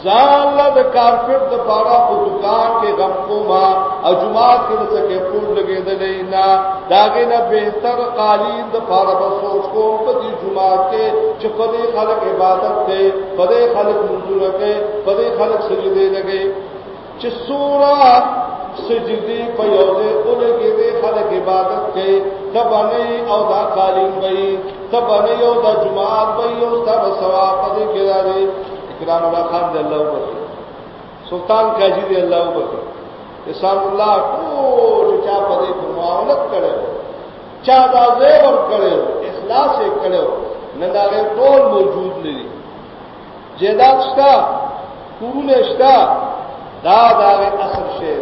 ځان له د کارپټ د پاره په دکان کې غم کوما او جمعات کې څه پور لګېدلې نه داګه نه بهتر قالین د پاره په سوچ کوم په دې جمعات کې چې په دې خلک عبادت کوي په دې خلک منځونه کوي په دې خلک سجدي لګي چې سورہ سجدي په یو ځای اولګي دې خلک عبادت کوي تبنه او دا قالین وي تبنه او دا جمعات وي او ستاسو ثواب دې کې راځي کرام اللہ خان دے اللہ وبکے سلطان کاجی دے اللہ وبکے احسان اللہ ټول چا په دې معاونت کړو چا دا زیور کړو اخلاص یې کړو نه دا ټول موجود لري جیدات شتا کورونه شتا دا دا اصل شی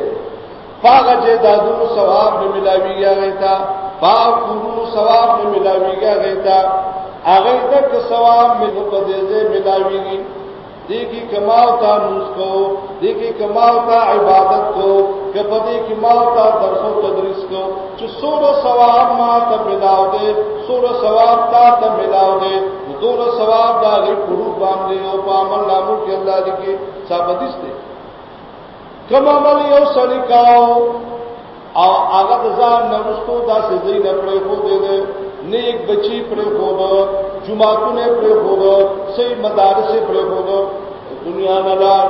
پاغه جیدادونو ثواب نه ملاویږي هغه ته. پاغ کورونو ثواب نه ملاویږي هغه ته. هغه ته ثواب مې په دې ځای ملاویږي دیکھی کماؤ تا نوز کو، دیکھی کماؤ تا عبادت کو کپدے کی ماؤ تا درس و تدریس کو۔ چو سور ثواب ما تا ملاو دے، سور ثواب تا تا ملاو دے۔ دور ثواب دا غی پڑو باندے او پا عمل نامو کی اللہ دیکھے ثابتیس دے۔ کم عمل یو سڑکاو او آغا دزان نرستو دا سی زی نپڑے خود دے دے، نیک بچی پرې خو پر خود جماعتونه پر خود صحیح مدارس پر خود دنیا نلار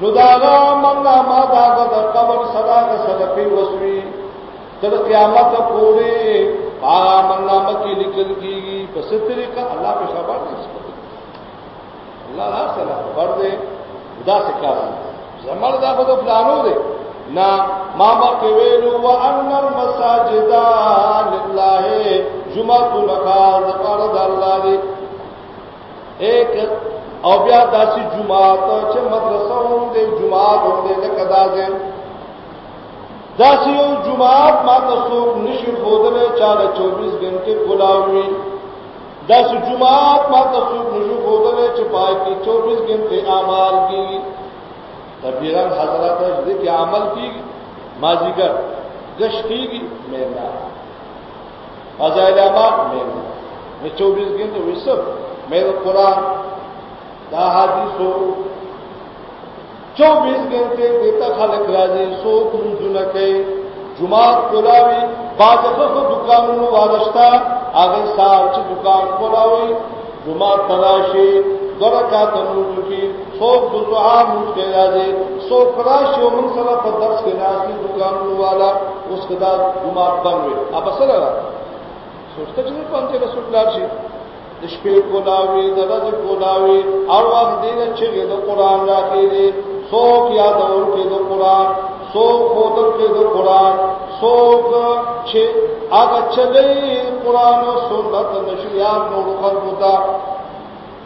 نو داغا منگا ما داغا در قبر صدا کا صدقی وسوی۔ تر قیامت پورے آغا منگا مکی نکل کی گی، بس طریقہ اللہ پہ خبر دے اس اللہ را سلا خبر دے، خدا سے کہا زمر دا خود پلانو دے۔ نا ماما کے ویلو و وان المساجد للہ جمعۃ لکاز فرض اللہ دی ایک، او بیا داسی جمعات چې مدرسه هم دې جمعات هم دې لکه دازه داسی یو جمعات ما تاسو نشي خودله چاله 24 غنټه کولاوي داسی جمعات ما تاسو نشي خودله چې پای کې 24 غنټه اعمال کیږي تبیران حضرات دې کې عمل کیږي ماجیګر گش کیږي مینا فضائل اعمال مینا میں چوبیس 24 غنټه وسب مې قرآن، دا حدیثو چوبیس گھنٹے دیتا خلق راځي سو منځونه کوي جمعات کولاوي باز خو دکانونو وارشتا هغه سال چې دکان کولاوي جمعات تراشي درکات نور کی سو دعا موږ کې راځي سو فراشي ومن سره په درس کې راځي دکانونو والا اوس کدا جمعات بنوي اب سره سوچته چې پنځه رسول الله شي جی۔ د شپې کولاوي د ورځې کولاوي او وخت دې چې د قران راکې څوک یادول کې د قران څوک خودل کې د قران څوک چې هغه چلې قران او سنت نشریات نور خلقو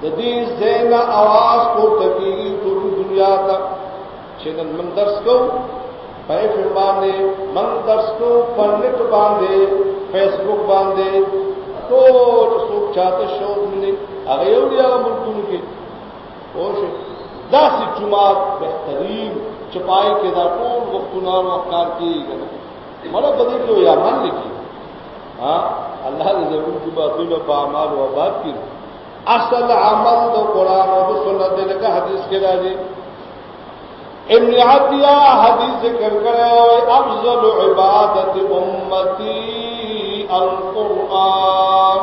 دې زین اواز کو تکیږي ټول دنیا ته چې من درس کو په فلم باندې من درس کو په نت باندې فیسبوک باندې ټول څوک چاته شو دې هغه یو دی هغه ملکونو کې اوشه داسې جماعت بهترین چپای کې دا ټول وختونه او افکار کېږي مړه بدې کې یا من لیکي ہاں اللہ نے ضرور کی باطل و اعمال و آباد کی. اصل عمل د قران او سنت دې لکه حدیث کې راځي ابن عطیہ حدیث ذکر کړه افضل عبادت امتی القرآن۔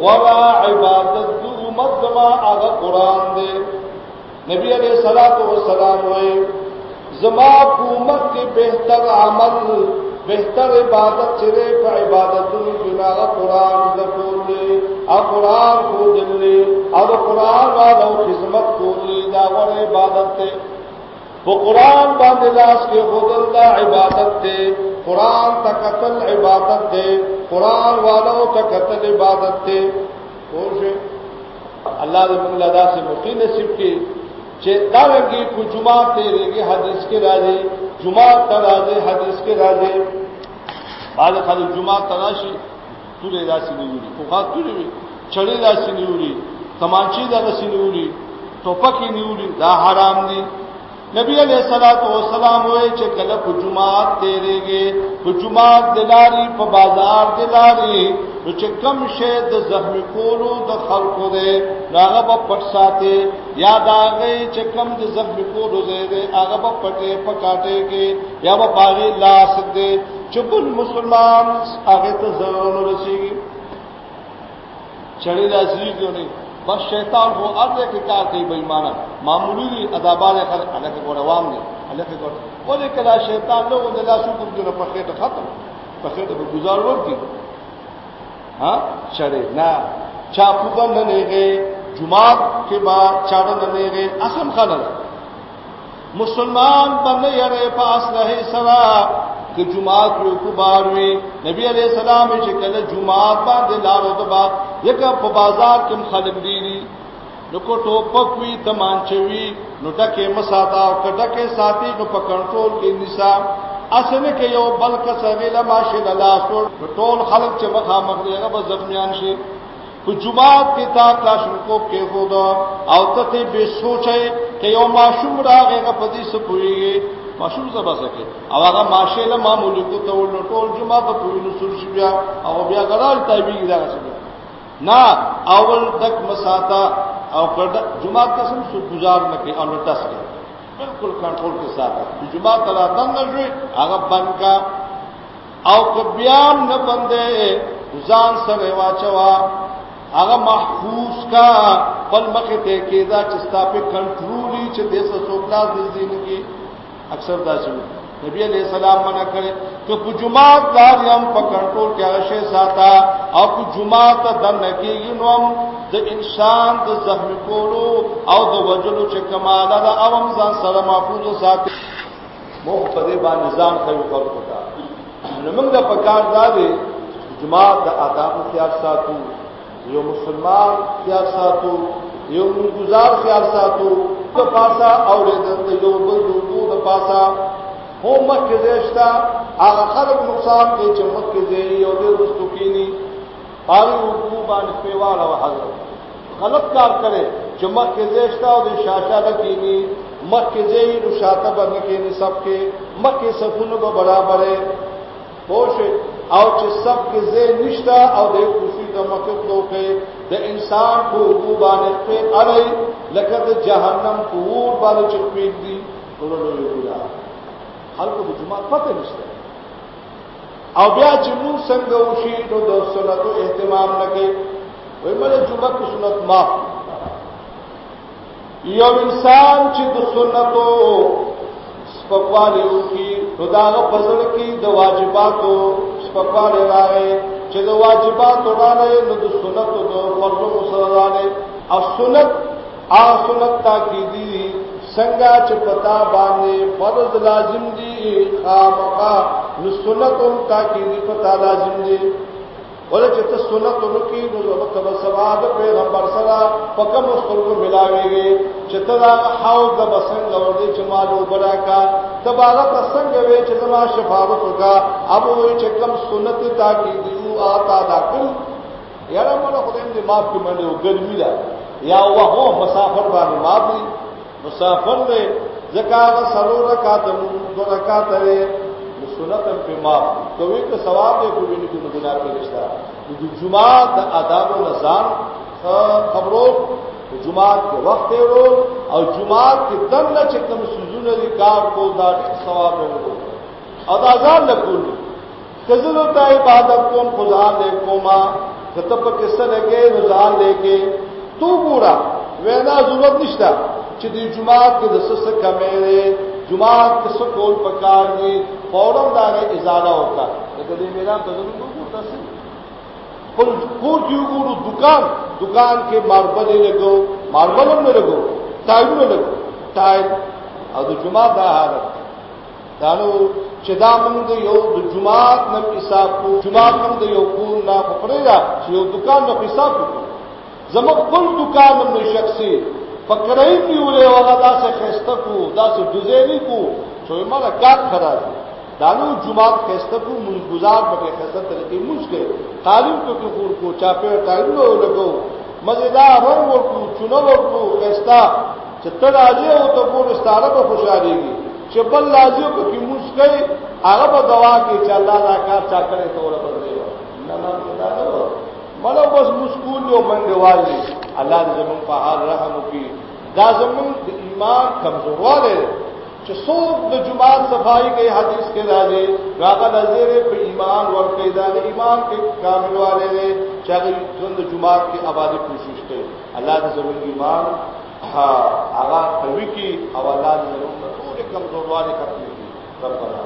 ولا عبادت دو امت زما هغه قرآن دی نبی علیہ الصلوۃ والسلام وې زما امت کې بهتر عمل بهتر عبادت چره په عبادتونو کې هغه قرآن ذکر دی او قرآن کو دلی او قرآن والو خدمت کولی دا غوړ عبادت ته په قرآن باندې لاس کې خودل دا عبادت ته قرآن تکتل عبادت ته قرآن والو تکتل عبادت ته خوشه الله دې موږ له داسې موقع نصیب کړي چې دا رنګي په جمعه ته رېږي حدیث کې راځي جمعه ته راځي حدیث کې راځي بعد خلک جمعه ته تولې داسې نیولې توخا تولې چړې داسې نیولې تمانچې داسې نیولې ټوپکې نیولې دا حرام دي. نبی علیہ الصلوۃ والسلام وې چې کله په جمعات تیرېږي په جمعات دلاري په بازار دلاري نو چې کم شه د زخم کولو د خلقو دې هغه په پټ ساتي یا داغه چې کم د زخم کولو دې هغه په پټه پکاټه کې یا په باغې لاس دې چې بل مسلمان هغه ته ضرر رسیږي چړې راځي نه بس شیطان کو ارے کے کار کئی بے معمولی دی ادابار خر اللہ کے عوام نے اللہ کے کلا شیطان لوگ نے لا جو نہ تو ختم. پخے تو گزار وقت دی. ہاں؟ چڑے نہ چاپو کا نہ لے گئے. جماعت کے بعد چاڑا نہ لے گئے. اسم خانہ مسلمان بننے یارے پاس رہے سرا کہ جمعات یو کو باروي نبی علیہ السلام چې کله جمعات باندې لارو ته بعد یکه په بازار کې خلک دي نو کو ټوپک وی تمانچوي نو ټکه مساتا او کټکه ساتي نو په کنټرول کې نساء اسنه کې یو بلک سویلا ماشه الله سور ټول خلک چې مخه مخ به زخمیان شي په جمعات کې تا کلاشن کو کې خدا او ته به سوچي کې یو ماشوم راغی په دې سپوږی ماشوم سبا سکے او هغه ماشه له معمولی کو ته ول ټول جمعه په پوینو سر شي بیا او بیا غړال تایبی دا څه نه اول تک مساتا او پر جمعه قسم سو گزار نه کوي او لټس کوي؟ بالکل کنټرول کے ساتھ جمعه تلا تنگ شوی هغه بند کا او کبیام نه بندې ځان سره واچوا هغه محفوظ کا بل مخه ته کېدا چې ستا په کنټرولي چې دیسه څوکلا دې دین کې اکثر دا شو نبی علیہ السلام منع کرے کہ په جمعات لار یم، په کنټرول کې هغه شی ساته، او په جمعات د نکیږي نو هم د انسان د زخم کولو او د وجلو چې کماله دا اوم ځان سره محفوظ ساتي مو په دې باندې نظام کوي خلکو ته نو موږ د پکار دا دی جمعات د آداب خیال ساتو، یو مسلمان خیال ساتو، یو گزار خیال ساتو، د پاسا او د یو بل دوه پاسا هو مکه زیشتا هغه خلق نقصان کوي چې مکه زی یو د رستو کینی۔ هغه حقوق باندې پیواله او حضرت۔ غلط کار کرے چې مکه زیشتا او د شاشه د کینی۔ مکه زی نو شاته باندې کینی سب کې مکه صفونه به برابر ہے۔ پوښ او چې سب کې زی نشتا او د خوشي د مکه دوکې د انسان کو وګو باندې په اړای لکه د جهنم کور باندې چې پیډ دي ټول له ګلا خلکو د جمعه پته نشته. او بیا چې مون څنګه وشي، نو د سنتو اهتمام نه وای مله جمعه کو سنت ما یو انسان چې د سنتو سپکواله وکي نو داغه پزړ کې د واجباتو سپکواله راغی. چې د واجبات وړاندې نو د سنت او د فرض سره راغلي او سنت ا سنت تاکیدی څنګه چې پتا باندې فرض لازم دي خامخا نو سنت هم تاکیدی پتا لازم دي ولې چې ته سنت ورکی نو وکړه په ثواب پیغمبر سره پکم خلکو ملاويږي چې ته دا حوض د بسنګ ورته چې مالو براکا تبارک څنګه وي چې زما شفاعت وکا ابو چې کوم سنت تاکیدی آتا دا کړ یاره موږ خدای دې معاف کړي باندې ګرمي ده یا وه مسافر باندې معاف دي مسافر دې زکات سرو رکعات دو رکعات لري سنت په معاف کوي که ثواب دې کوي نه کوي ګناه کې رشتہ د جمعه د آداب او نظام خبرو جمعه کې وخت ورو او جمعه کې دنه چې کوم سوزونه دي کار کو دا ثواب ورو. او دا ځان له کوي کزلو تا عبادت کوم خدا لے کوما کتب کسه لګې رضان لیکي تو ګورا وینا ضرورت نشته چې د جمعات کې د سس کمې ده جمعات کې څه کول پکار دي فوراً دا غي ازاله وکړه لکه دې میرا بدلون کو تاسو کول کور کیو ګورو دکان دکان کې ماربل لګو ماربل هم لګو ټایل هم لګو ټایل او د جمعات دا حالت۔ دانو چې دا موږ یو د جمعات نه حساب کو جمعات موږ یو کو نه پرېدا چې یو دکان نه حساب کو۔ زموږ خپل دکان نه شخصي فکرای نیولې هغه داسې خسته کو داسې جزېلی کو چې مالا کار خراب دانو جمعات خسته کو منځ گزار به خسته طریقې منځ کې تعلیم کو کې خور کو چاپه ټایلو لګو مزیدار رنگ ورکو چونو ورکو کستا چې ته راځي او ته پور ستاره په خوشاليږي چې بل راځي او کې مسکي هغه په دوا کې چې الله دا کار چا کړی ته ور بدلې نه نه دا نه مړو بس مسکول او منډوال دي الله دې زمون په حال رحم وکي دا زمون د ایمان کمزورواله چې څوک د جمعات صفائی کوي حدیث کې راځي راغه نظر په ایمان ور کوي دا ایمان کې کامل والے دي چې هغه د جمعات کې آبادی کوشش کوي الله دې زمون ایمان ہاں، ها هغه قوي کی او الله دې زمون ټول کمزورواله ختم کړي ربنا